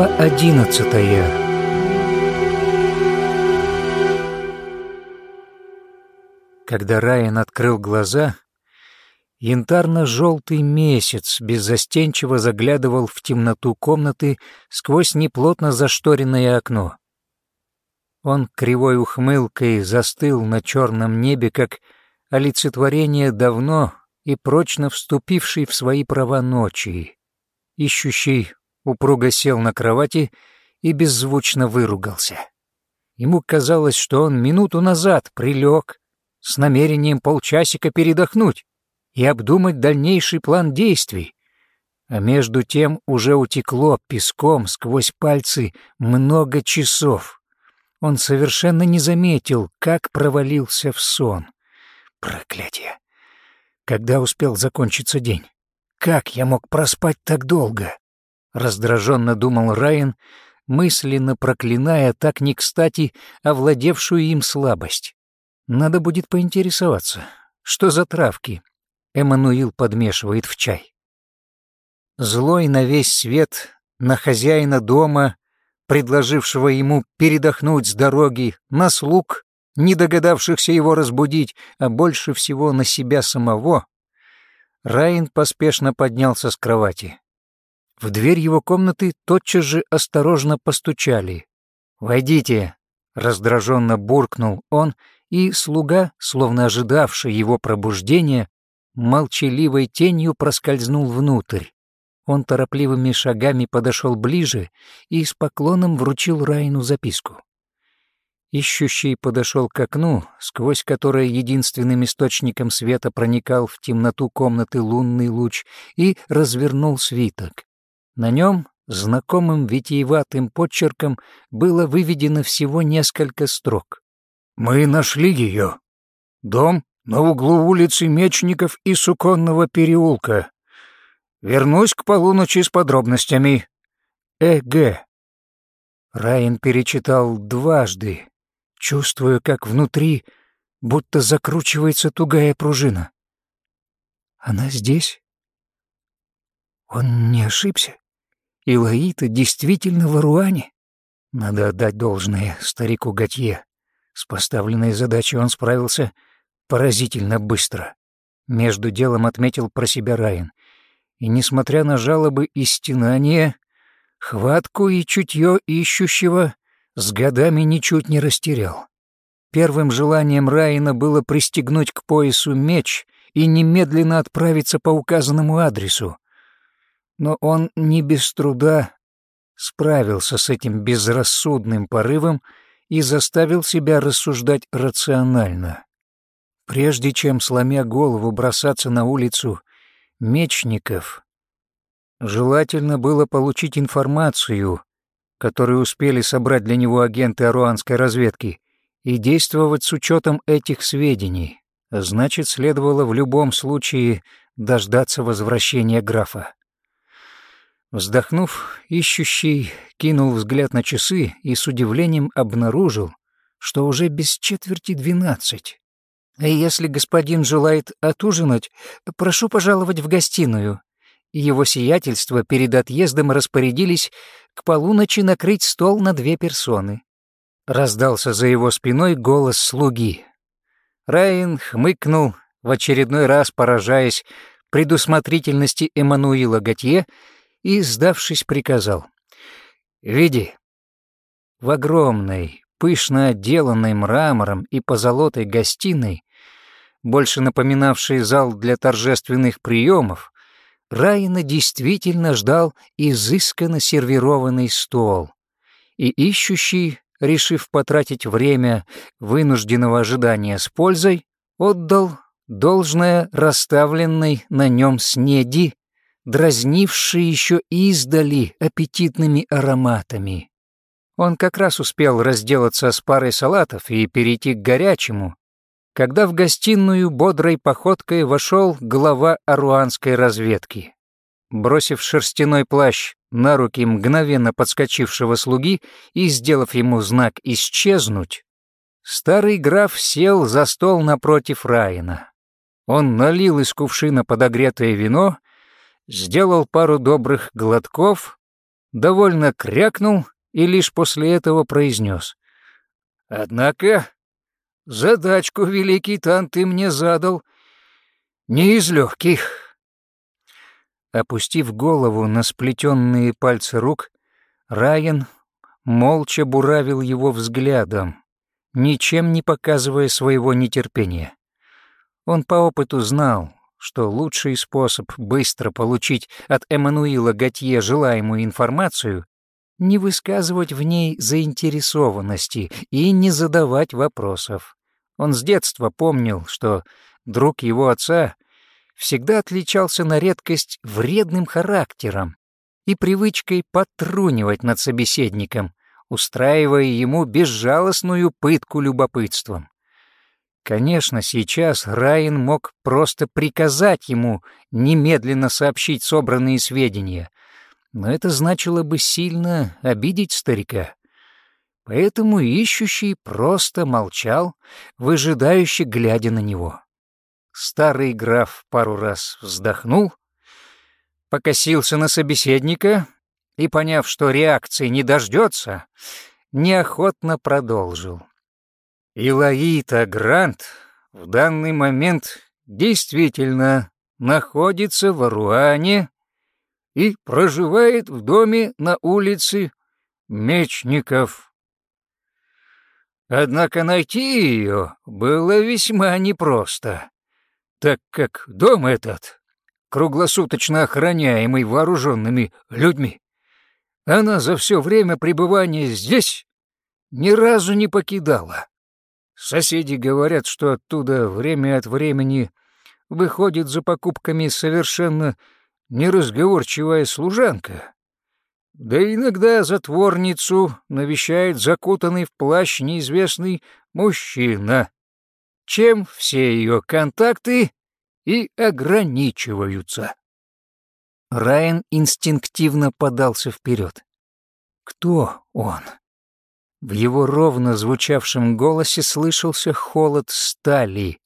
Глава одиннадцатая Когда Райан открыл глаза, янтарно-желтый месяц беззастенчиво заглядывал в темноту комнаты сквозь неплотно зашторенное окно. Он кривой ухмылкой застыл на черном небе, как олицетворение давно и прочно вступившей в свои права ночи. Ищущий упруго сел на кровати и беззвучно выругался. Ему казалось, что он минуту назад прилег с намерением полчасика передохнуть и обдумать дальнейший план действий, а между тем уже утекло песком сквозь пальцы много часов. Он совершенно не заметил, как провалился в сон. Проклятие! Когда успел закончиться день? Как я мог проспать так долго? Раздраженно думал Райан, мысленно проклиная так не кстати овладевшую им слабость. Надо будет поинтересоваться, что за травки Эммануил подмешивает в чай. Злой на весь свет, на хозяина дома, предложившего ему передохнуть с дороги, на слуг, не догадавшихся его разбудить, а больше всего на себя самого, Райан поспешно поднялся с кровати. В дверь его комнаты тотчас же осторожно постучали. «Войдите!» — раздраженно буркнул он, и слуга, словно ожидавший его пробуждения, молчаливой тенью проскользнул внутрь. Он торопливыми шагами подошел ближе и с поклоном вручил Райну записку. Ищущий подошел к окну, сквозь которое единственным источником света проникал в темноту комнаты лунный луч, и развернул свиток. На нем, знакомым витиеватым подчерком, было выведено всего несколько строк. «Мы нашли ее. Дом на углу улицы Мечников и Суконного переулка. Вернусь к полуночи с подробностями. Э.Г.» Райан перечитал дважды, чувствуя, как внутри будто закручивается тугая пружина. Она здесь? Он не ошибся? И Лаита действительно в Аруане? Надо отдать должное старику Готье. С поставленной задачей он справился поразительно быстро. Между делом отметил про себя Райан. И, несмотря на жалобы и стенания, хватку и чутье ищущего с годами ничуть не растерял. Первым желанием Райана было пристегнуть к поясу меч и немедленно отправиться по указанному адресу. Но он не без труда справился с этим безрассудным порывом и заставил себя рассуждать рационально. Прежде чем, сломя голову, бросаться на улицу мечников, желательно было получить информацию которые успели собрать для него агенты аруанской разведки, и действовать с учетом этих сведений. Значит, следовало в любом случае дождаться возвращения графа. Вздохнув, ищущий кинул взгляд на часы и с удивлением обнаружил, что уже без четверти двенадцать. «Если господин желает отужинать, прошу пожаловать в гостиную», его сиятельство перед отъездом распорядились к полуночи накрыть стол на две персоны. Раздался за его спиной голос слуги. Райан хмыкнул, в очередной раз поражаясь предусмотрительности Эммануила Готье, и, сдавшись, приказал. «Види, в огромной, пышно отделанной мрамором и позолотой гостиной, больше напоминавшей зал для торжественных приемов, Райна действительно ждал изысканно сервированный стол, и ищущий, решив потратить время вынужденного ожидания с пользой, отдал должное расставленной на нем снеди, дразнившей еще издали аппетитными ароматами. Он как раз успел разделаться с парой салатов и перейти к горячему, когда в гостиную бодрой походкой вошел глава аруанской разведки. Бросив шерстяной плащ на руки мгновенно подскочившего слуги и сделав ему знак «исчезнуть», старый граф сел за стол напротив Раина. Он налил из кувшина подогретое вино, сделал пару добрых глотков довольно крякнул и лишь после этого произнес. «Однако задачку, великий Тан, ты мне задал не из легких». Опустив голову на сплетенные пальцы рук, Райан молча буравил его взглядом, ничем не показывая своего нетерпения. Он по опыту знал, что лучший способ быстро получить от Эммануила Готье желаемую информацию — не высказывать в ней заинтересованности и не задавать вопросов. Он с детства помнил, что друг его отца всегда отличался на редкость вредным характером и привычкой потрунивать над собеседником, устраивая ему безжалостную пытку любопытством. Конечно, сейчас Райан мог просто приказать ему немедленно сообщить собранные сведения, но это значило бы сильно обидеть старика. Поэтому ищущий просто молчал, выжидающе глядя на него. Старый граф пару раз вздохнул, покосился на собеседника и, поняв, что реакции не дождется, неохотно продолжил. Илаита Грант в данный момент действительно находится в Аруане и проживает в доме на улице Мечников. Однако найти ее было весьма непросто, так как дом этот круглосуточно охраняемый вооруженными людьми. Она за все время пребывания здесь ни разу не покидала. Соседи говорят, что оттуда время от времени выходит за покупками совершенно неразговорчивая служанка. Да иногда затворницу навещает закутанный в плащ неизвестный мужчина, чем все ее контакты и ограничиваются. Райан инстинктивно подался вперед. Кто он? В его ровно звучавшем голосе слышался холод стали.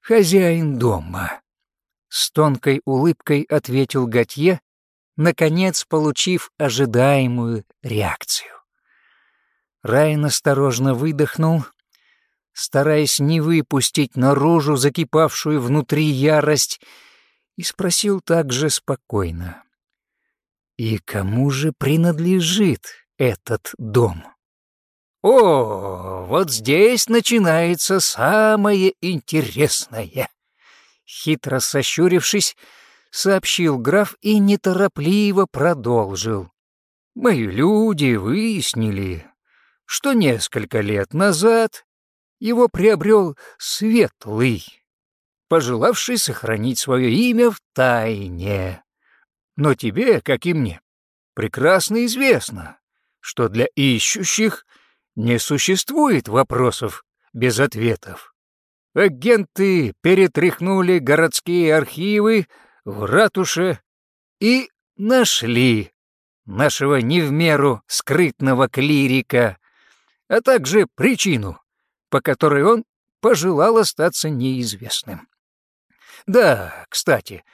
«Хозяин дома», — с тонкой улыбкой ответил Готье, наконец получив ожидаемую реакцию. Райан осторожно выдохнул, стараясь не выпустить наружу закипавшую внутри ярость, и спросил также спокойно. «И кому же принадлежит этот дом?» «О, вот здесь начинается самое интересное!» Хитро сощурившись, сообщил граф и неторопливо продолжил. «Мои люди выяснили, что несколько лет назад его приобрел Светлый, пожелавший сохранить свое имя в тайне. Но тебе, как и мне, прекрасно известно, что для ищущих не существует вопросов без ответов. Агенты перетряхнули городские архивы в ратуше и нашли нашего не в меру скрытного клирика, а также причину, по которой он пожелал остаться неизвестным. Да, кстати,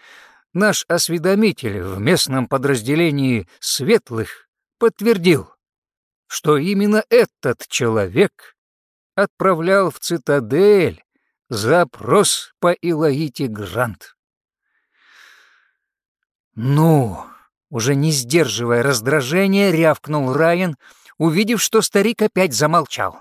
наш осведомитель в местном подразделении «Светлых» подтвердил, что именно этот человек отправлял в цитадель запрос по Илаите Грант. «Ну!» — уже не сдерживая раздражения, рявкнул Райан, увидев, что старик опять замолчал.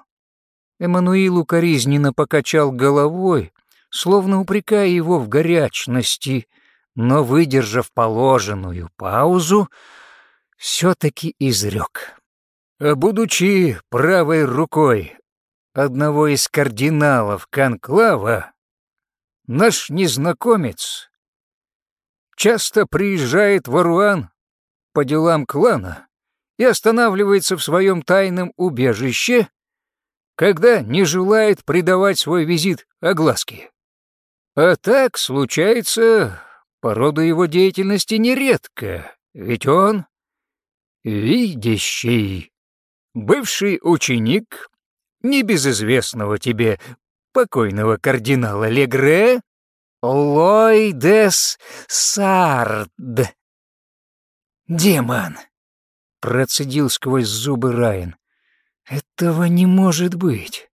Эммануил укоризненно покачал головой, словно упрекая его в горячности, но, выдержав положенную паузу, все-таки изрек. «А «Будучи правой рукой одного из кардиналов Конклава, наш незнакомец часто приезжает в Аруан по делам клана и останавливается в своем тайном убежище, когда не желает придавать свой визит огласке. А так случается по роду его деятельности нередко, ведь он видящий, бывший ученик небезызвестного тебе покойного кардинала Легре Лойдес Сард. Демон, процедил сквозь зубы Райан. «Этого не может быть!»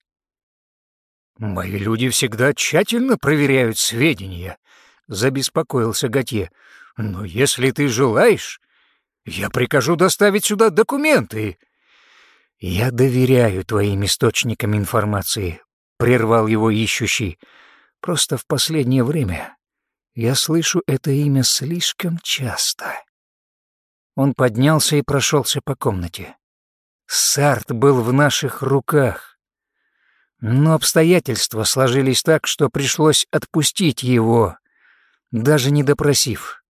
«Мои люди всегда тщательно проверяют сведения», — забеспокоился Готье. «Но если ты желаешь, я прикажу доставить сюда документы». «Я доверяю твоим источникам информации», — прервал его ищущий. «Просто в последнее время я слышу это имя слишком часто». Он поднялся и прошелся по комнате. Сарт был в наших руках. Но обстоятельства сложились так, что пришлось отпустить его, даже не допросив.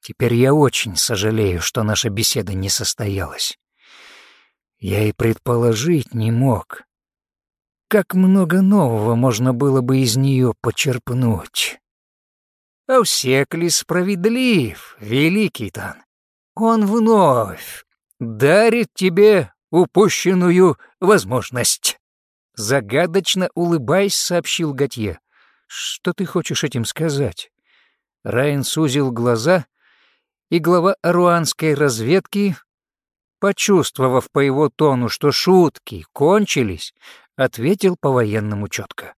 Теперь я очень сожалею, что наша беседа не состоялась. Я и предположить не мог, как много нового можно было бы из нее почерпнуть. Аусекли справедлив, великий Тан. Он вновь дарит тебе упущенную возможность. Загадочно улыбаясь, сообщил Готье. «Что ты хочешь этим сказать?» Райан сузил глаза, и глава аруанской разведки, почувствовав по его тону, что шутки кончились, ответил по-военному четко.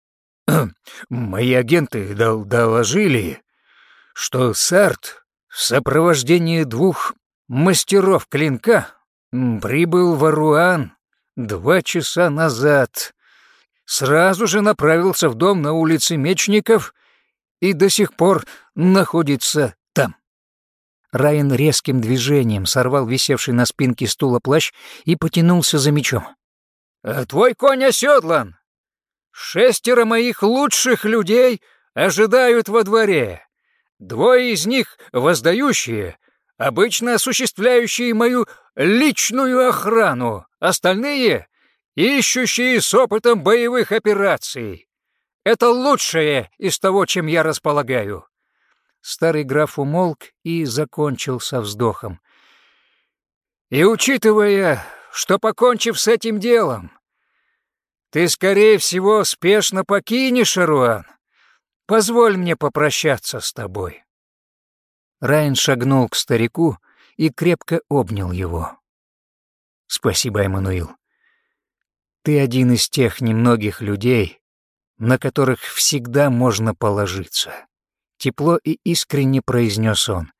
«Мои агенты дол доложили, что Сарт в сопровождении двух мастеров клинка прибыл в Аруан два часа назад сразу же направился в дом на улице Мечников и до сих пор находится. Райан резким движением сорвал висевший на спинке стула плащ и потянулся за мечом. «А «Твой конь оседлан! Шестеро моих лучших людей ожидают во дворе. Двое из них воздающие, обычно осуществляющие мою личную охрану, остальные ищущие с опытом боевых операций. Это лучшее из того, чем я располагаю». Старый граф умолк и закончил со вздохом. «И учитывая, что, покончив с этим делом, ты, скорее всего, спешно покинешь Аруан, позволь мне попрощаться с тобой». Райан шагнул к старику и крепко обнял его. «Спасибо, Эммануил. Ты один из тех немногих людей, на которых всегда можно положиться. Тепло и искренне произнес он.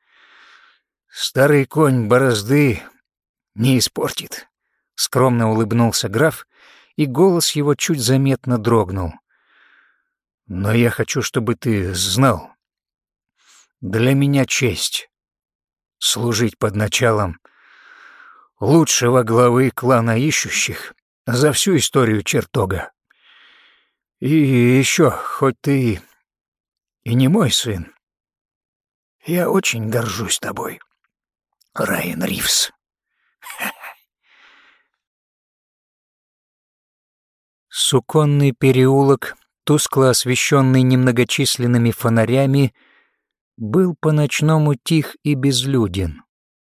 Старый конь борозды не испортит. Скромно улыбнулся граф, и голос его чуть заметно дрогнул. Но я хочу, чтобы ты знал. Для меня честь служить под началом лучшего главы клана ищущих за всю историю чертога. И еще, хоть ты и не мой сын, я очень горжусь тобой, Райан Ривз. Суконный переулок, тускло освещенный немногочисленными фонарями, был по-ночному тих и безлюден.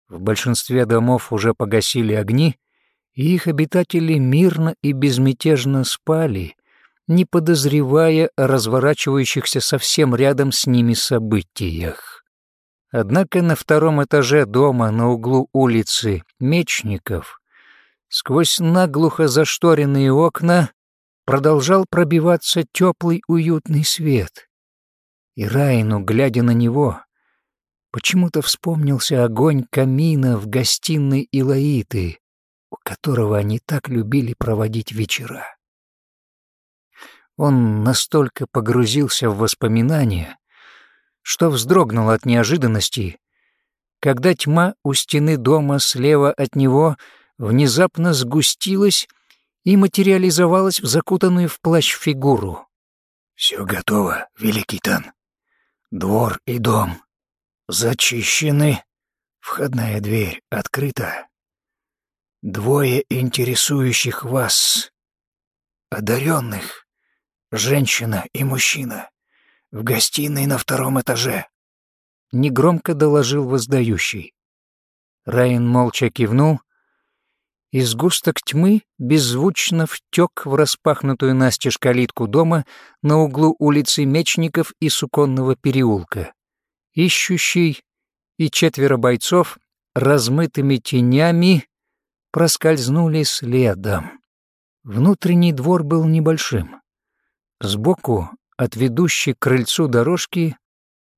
В большинстве домов уже погасили огни, и их обитатели мирно и безмятежно спали, не подозревая о разворачивающихся совсем рядом с ними событиях. Однако на втором этаже дома на углу улицы Мечников сквозь наглухо зашторенные окна продолжал пробиваться теплый уютный свет. И Райну, глядя на него, почему-то вспомнился огонь камина в гостиной Илаиты, у которого они так любили проводить вечера. Он настолько погрузился в воспоминания, что вздрогнул от неожиданности, когда тьма у стены дома слева от него внезапно сгустилась и материализовалась в закутанную в плащ фигуру. «Все готово, Великий Тан. Двор и дом зачищены, входная дверь открыта. Двое интересующих вас, одаренных, женщина и мужчина, в гостиной на втором этаже. Негромко доложил воздающий. Райан молча кивнул, и сгусток тьмы беззвучно втек в распахнутую настежь калитку дома на углу улицы Мечников и Суконного переулка. Ищущий и четверо бойцов размытыми тенями проскользнули следом. Внутренний двор был небольшим. Сбоку, от ведущей к крыльцу дорожки,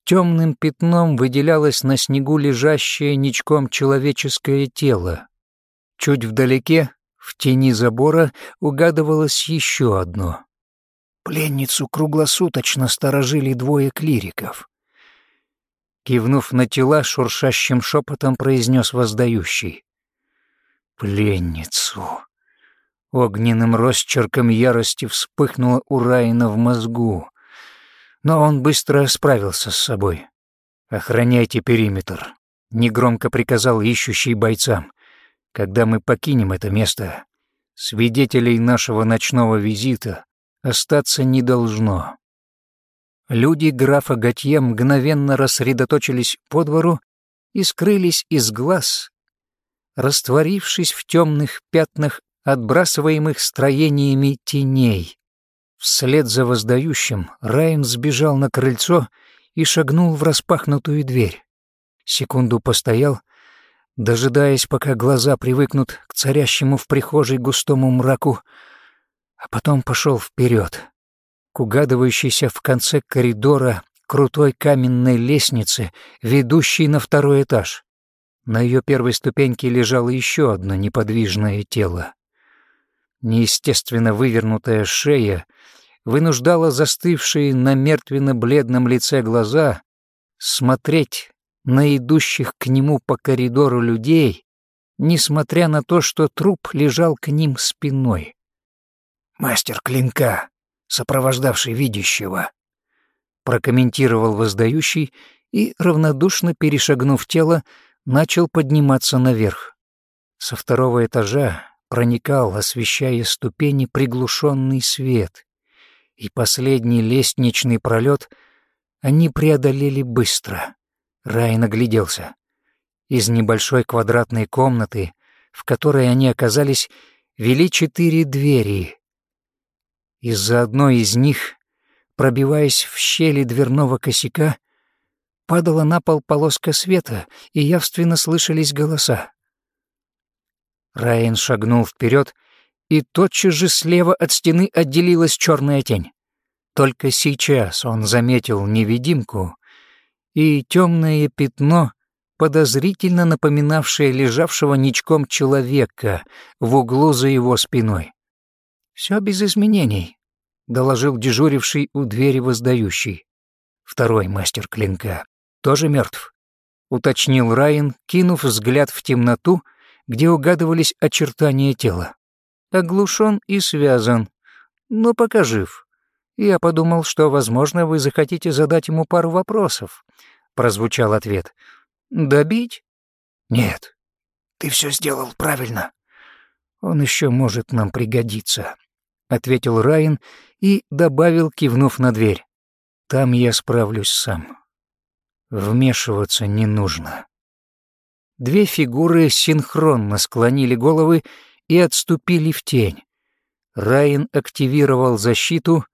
темным пятном выделялось на снегу лежащее ничком человеческое тело. Чуть вдалеке, в тени забора, угадывалось еще одно. Пленницу круглосуточно сторожили двое клириков. Кивнув на тела, шуршащим шепотом произнес воздающий. «Пленницу!» Огненным росчерком ярости вспыхнуло у Райана в мозгу. Но он быстро справился с собой. «Охраняйте периметр», — негромко приказал ищущий бойцам. «Когда мы покинем это место, свидетелей нашего ночного визита остаться не должно». Люди графа Готье мгновенно рассредоточились по двору и скрылись из глаз, растворившись в темных пятнах, отбрасываемых строениями теней. Вслед за воздающим Райан сбежал на крыльцо и шагнул в распахнутую дверь. Секунду постоял, дожидаясь, пока глаза привыкнут к царящему в прихожей густому мраку, а потом пошел вперед к угадывающейся в конце коридора крутой каменной лестнице, ведущей на второй этаж. На ее первой ступеньке лежало еще одно неподвижное тело. Неестественно вывернутая шея вынуждала застывшие на мертвенно-бледном лице глаза смотреть на идущих к нему по коридору людей, несмотря на то, что труп лежал к ним спиной. «Мастер клинка», сопровождавший видящего», — прокомментировал воздающий и, равнодушно перешагнув тело, начал подниматься наверх. Со второго этажа проникал, освещая ступени, приглушенный свет, и последний лестничный пролет они преодолели быстро. Рай нагляделся. Из небольшой квадратной комнаты, в которой они оказались, вели четыре двери, из-за одной из них, пробиваясь в щели дверного косяка, падала на пол полоска света, и явственно слышались голоса. Райан шагнул вперед, и тотчас же слева от стены отделилась черная тень. Только сейчас он заметил невидимку и темное пятно, подозрительно напоминавшее лежавшего ничком человека в углу за его спиной. Все без изменений», — доложил дежуривший у двери воздающий. Второй мастер клинка. Тоже мертв, уточнил Райан, кинув взгляд в темноту, где угадывались очертания тела. Оглушен и связан, но пока жив. Я подумал, что, возможно, вы захотите задать ему пару вопросов. Прозвучал ответ. Добить? Нет. Ты все сделал правильно. Он еще может нам пригодиться ответил Райан и добавил, кивнув на дверь. Там я справлюсь сам. Вмешиваться не нужно. Две фигуры синхронно склонили головы и отступили в тень. Райан активировал защиту,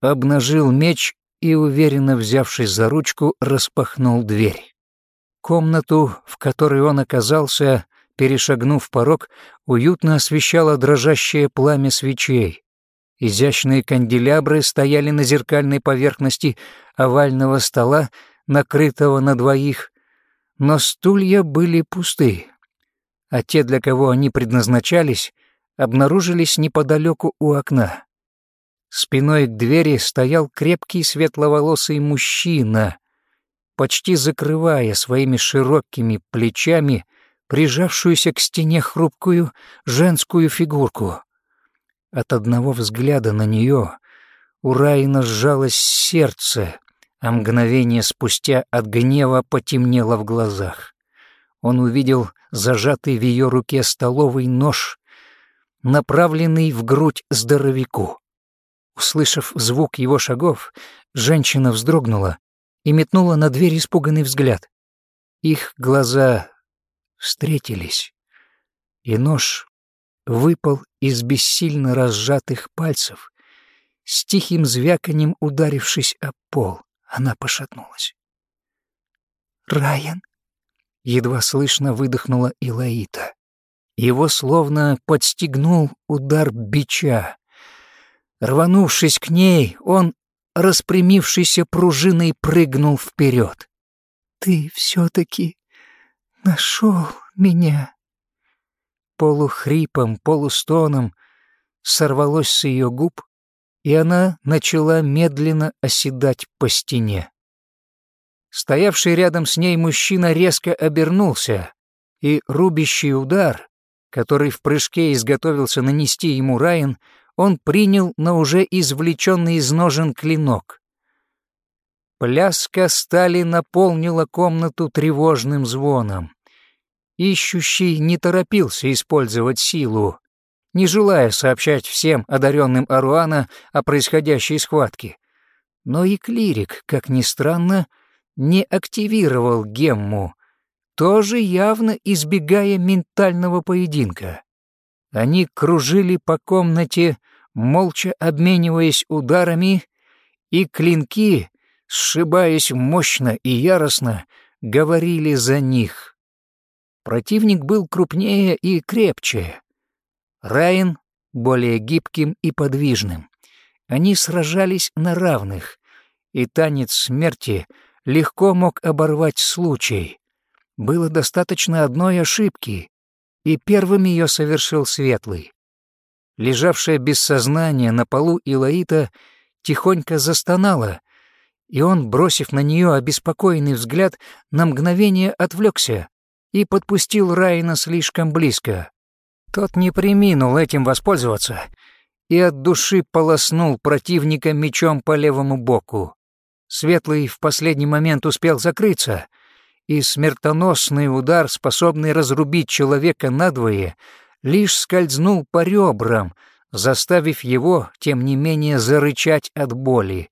обнажил меч и, уверенно взявшись за ручку, распахнул дверь. Комнату, в которой он оказался, перешагнув порог, уютно освещало дрожащее пламя свечей. Изящные канделябры стояли на зеркальной поверхности овального стола, накрытого на двоих, но стулья были пусты, а те, для кого они предназначались, обнаружились неподалеку у окна. Спиной к двери стоял крепкий светловолосый мужчина, почти закрывая своими широкими плечами прижавшуюся к стене хрупкую женскую фигурку. От одного взгляда на нее у Райна сжалось сердце, а мгновение спустя от гнева потемнело в глазах. Он увидел зажатый в ее руке столовый нож, направленный в грудь здоровяку. Услышав звук его шагов, женщина вздрогнула и метнула на дверь испуганный взгляд. Их глаза встретились, и нож выпал из бессильно разжатых пальцев. С тихим звяканием ударившись о пол, она пошатнулась. «Райан?» — едва слышно выдохнула Илаита. Его словно подстегнул удар бича. Рванувшись к ней, он, распрямившийся пружиной, прыгнул вперед. «Ты все-таки нашел меня!» Полухрипом, полустоном сорвалось с ее губ, и она начала медленно оседать по стене. Стоявший рядом с ней мужчина резко обернулся, и рубящий удар, который в прыжке изготовился нанести ему Райан, он принял на уже извлеченный из ножен клинок. Пляска стали наполнила комнату тревожным звоном. Ищущий не торопился использовать силу, не желая сообщать всем одаренным Аруана о происходящей схватке. Но и клирик, как ни странно, не активировал гемму, тоже явно избегая ментального поединка. Они кружили по комнате, молча обмениваясь ударами, и клинки, сшибаясь мощно и яростно, говорили за них. Противник был крупнее и крепче. Райан более гибким и подвижным. Они сражались на равных, и танец смерти легко мог оборвать случай. Было достаточно одной ошибки, и первым ее совершил Светлый. Лежавшая без сознания на полу Илаита тихонько застонала, и он, бросив на нее обеспокоенный взгляд, на мгновение отвлекся и подпустил Райна слишком близко. Тот не приминул этим воспользоваться и от души полоснул противника мечом по левому боку. Светлый в последний момент успел закрыться, и смертоносный удар, способный разрубить человека надвое, лишь скользнул по ребрам, заставив его, тем не менее, зарычать от боли.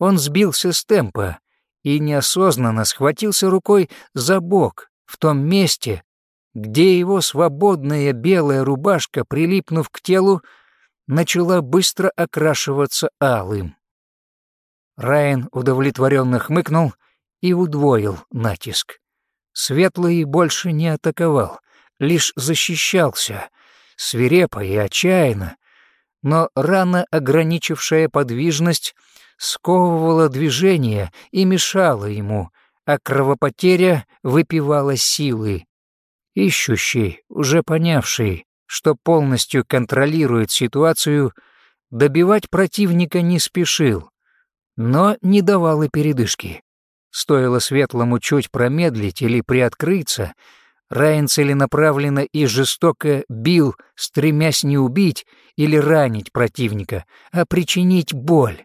Он сбился с темпа и неосознанно схватился рукой за бок в том месте, где его свободная белая рубашка, прилипнув к телу, начала быстро окрашиваться алым. Райан удовлетворенно хмыкнул и удвоил натиск. Светлый больше не атаковал, лишь защищался, свирепо и отчаянно, но рано ограничившая подвижность сковывала движение и мешала ему, а кровопотеря выпивала силы. Ищущий, уже понявший, что полностью контролирует ситуацию, добивать противника не спешил, но не давал и передышки. Стоило светлому чуть промедлить или приоткрыться, Райан целенаправленно и жестоко бил, стремясь не убить или ранить противника, а причинить боль.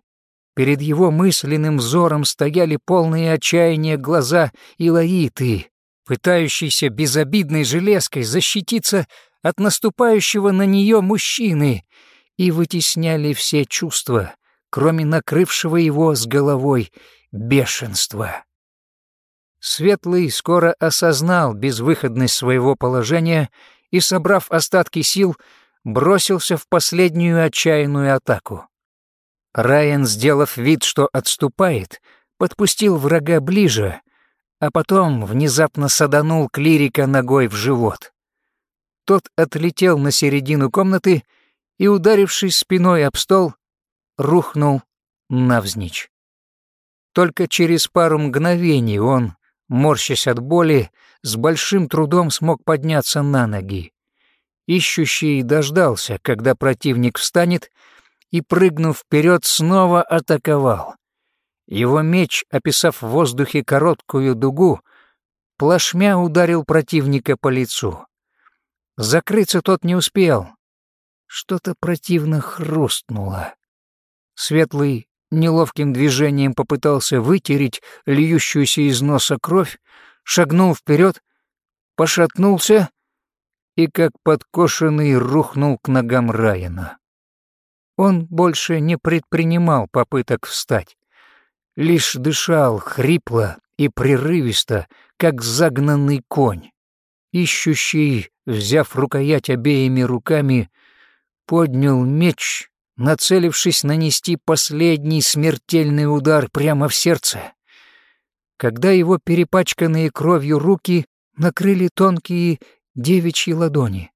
Перед его мысленным взором стояли полные отчаяния глаза Илаиты, пытающейся безобидной железкой защититься от наступающего на нее мужчины, и вытесняли все чувства, кроме накрывшего его с головой бешенства. Светлый скоро осознал безвыходность своего положения и, собрав остатки сил, бросился в последнюю отчаянную атаку. Райан, сделав вид, что отступает, подпустил врага ближе, а потом внезапно саданул клирика ногой в живот. Тот отлетел на середину комнаты и, ударившись спиной об стол, рухнул навзничь. Только через пару мгновений он, морщась от боли, с большим трудом смог подняться на ноги. Ищущий дождался, когда противник встанет, и, прыгнув вперед, снова атаковал. Его меч, описав в воздухе короткую дугу, плашмя ударил противника по лицу. Закрыться тот не успел. Что-то противно хрустнуло. Светлый неловким движением попытался вытереть льющуюся из носа кровь, шагнул вперед, пошатнулся и, как подкошенный, рухнул к ногам Райана. Он больше не предпринимал попыток встать, лишь дышал хрипло и прерывисто, как загнанный конь. Ищущий, взяв рукоять обеими руками, поднял меч нацелившись нанести последний смертельный удар прямо в сердце. Когда его перепачканные кровью руки накрыли тонкие девичьи ладони.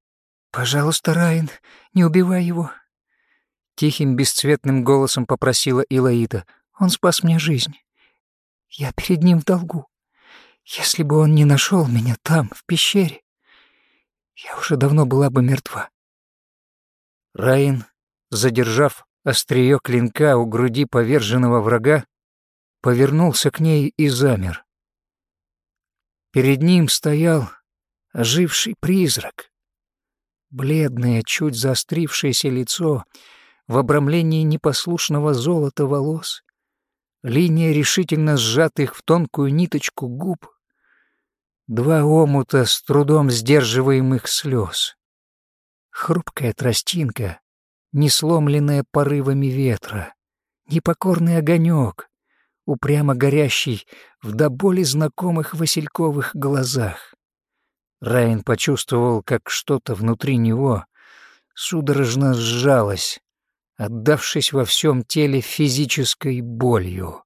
«Пожалуйста, Райан, не убивай его!» Тихим, бесцветным голосом попросила Илаита. «Он спас мне жизнь. Я перед ним в долгу. Если бы он не нашел меня там, в пещере, я уже давно была бы мертва». Райан, задержав острие клинка у груди поверженного врага, повернулся к ней и замер. Перед ним стоял оживший призрак. Бледное, чуть заострившееся лицо в обрамлении непослушного золота волос, линия решительно сжатых в тонкую ниточку губ, два омута с трудом сдерживаемых слез. Хрупкая тростинка, не сломленная порывами ветра, непокорный огонек, упрямо горящий в до боли знакомых васильковых глазах. Райан почувствовал, как что-то внутри него судорожно сжалось, отдавшись во всем теле физической болью.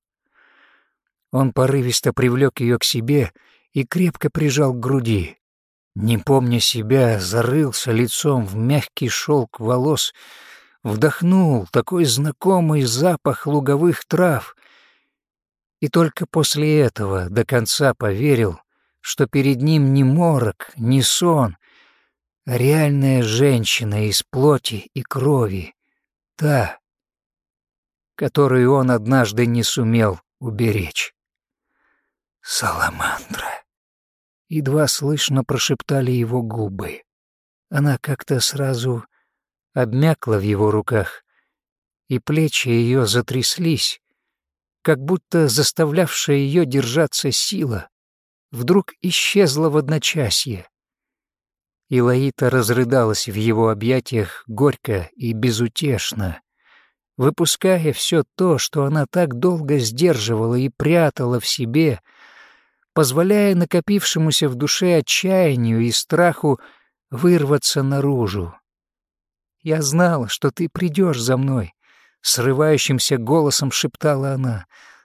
Он порывисто привлек ее к себе и крепко прижал к груди. Не помня себя, зарылся лицом в мягкий шелк волос, вдохнул такой знакомый запах луговых трав и только после этого до конца поверил, что перед ним не морок, не сон, а реальная женщина из плоти и крови, та, которую он однажды не сумел уберечь. «Саламандра!» Едва слышно прошептали его губы. Она как-то сразу обмякла в его руках, и плечи ее затряслись, как будто заставлявшая ее держаться сила вдруг исчезла в одночасье. Илаита разрыдалась в его объятиях горько и безутешно, выпуская все то, что она так долго сдерживала и прятала в себе, позволяя накопившемуся в душе отчаянию и страху вырваться наружу. «Я знала, что ты придешь за мной», — срывающимся голосом шептала она.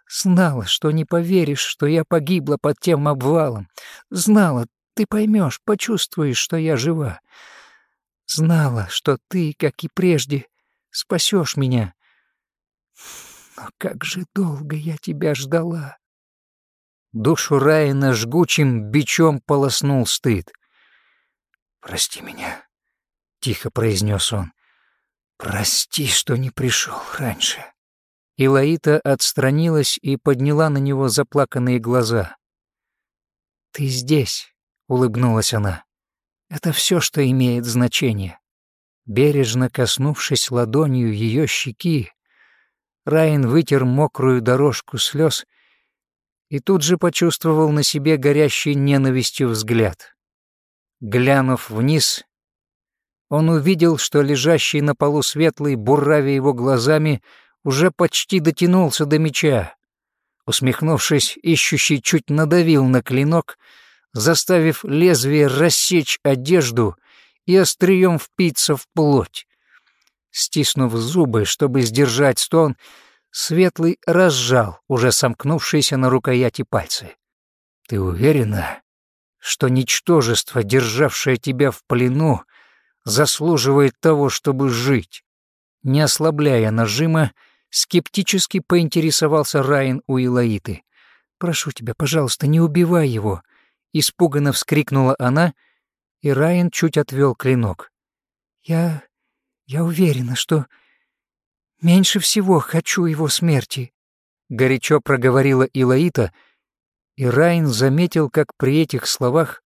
Знала, что не поверишь, что я погибла под тем обвалом. Знала, ты поймешь, почувствуешь, что я жива. Знала, что ты, как и прежде, спасешь меня. Но как же долго я тебя ждала. Душу Райана жгучим бичом полоснул стыд. «Прости меня», — тихо произнес он. «Прости, что не пришел раньше». Илаита отстранилась и подняла на него заплаканные глаза. «Ты здесь», — улыбнулась она. «Это все, что имеет значение». Бережно коснувшись ладонью ее щеки, Райан вытер мокрую дорожку слез и тут же почувствовал на себе горящий ненавистью взгляд. Глянув вниз, он увидел, что лежащий на полу светлый, буравя его глазами, — уже почти дотянулся до меча. Усмехнувшись, ищущий чуть надавил на клинок, заставив лезвие рассечь одежду и острием впиться в плоть. Стиснув зубы, чтобы сдержать стон, Светлый разжал уже сомкнувшиеся на рукояти пальцы. «Ты уверена, что ничтожество, державшее тебя в плену, заслуживает того, чтобы жить?» Не ослабляя нажима, Скептически поинтересовался Райан у Илаиты. «Прошу тебя, пожалуйста, не убивай его!» Испуганно вскрикнула она, и Райан чуть отвел клинок. «Я... я уверена, что меньше всего хочу его смерти», — горячо проговорила Илаита, и Райан заметил, как при этих словах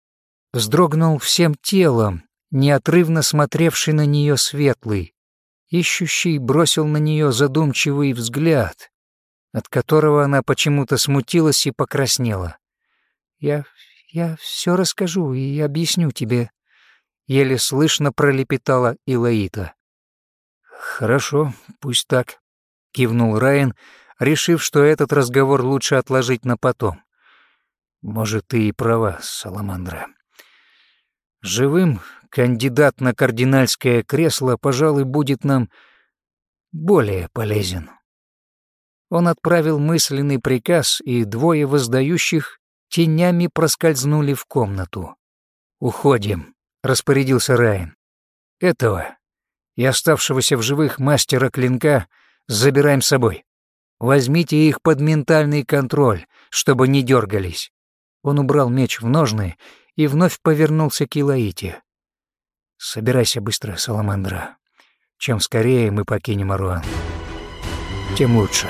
вздрогнул всем телом, неотрывно смотревший на нее светлый. Ищущий бросил на нее задумчивый взгляд, от которого она почему-то смутилась и покраснела. «Я... я все расскажу и объясню тебе», — еле слышно пролепетала Илаита. «Хорошо, пусть так», — кивнул Райан, решив, что этот разговор лучше отложить на потом. «Может, ты и права, Саламандра. Живым кандидат на кардинальское кресло, пожалуй, будет нам более полезен. Он отправил мысленный приказ, и двое воздающих тенями проскользнули в комнату. «Уходим», — распорядился Райан. «Этого и оставшегося в живых мастера клинка забираем с собой. Возьмите их под ментальный контроль, чтобы не дергались». Он убрал меч в ножны и вновь повернулся к Илаите. «Собирайся быстро, Саламандра. Чем скорее мы покинем Аруан, тем лучше».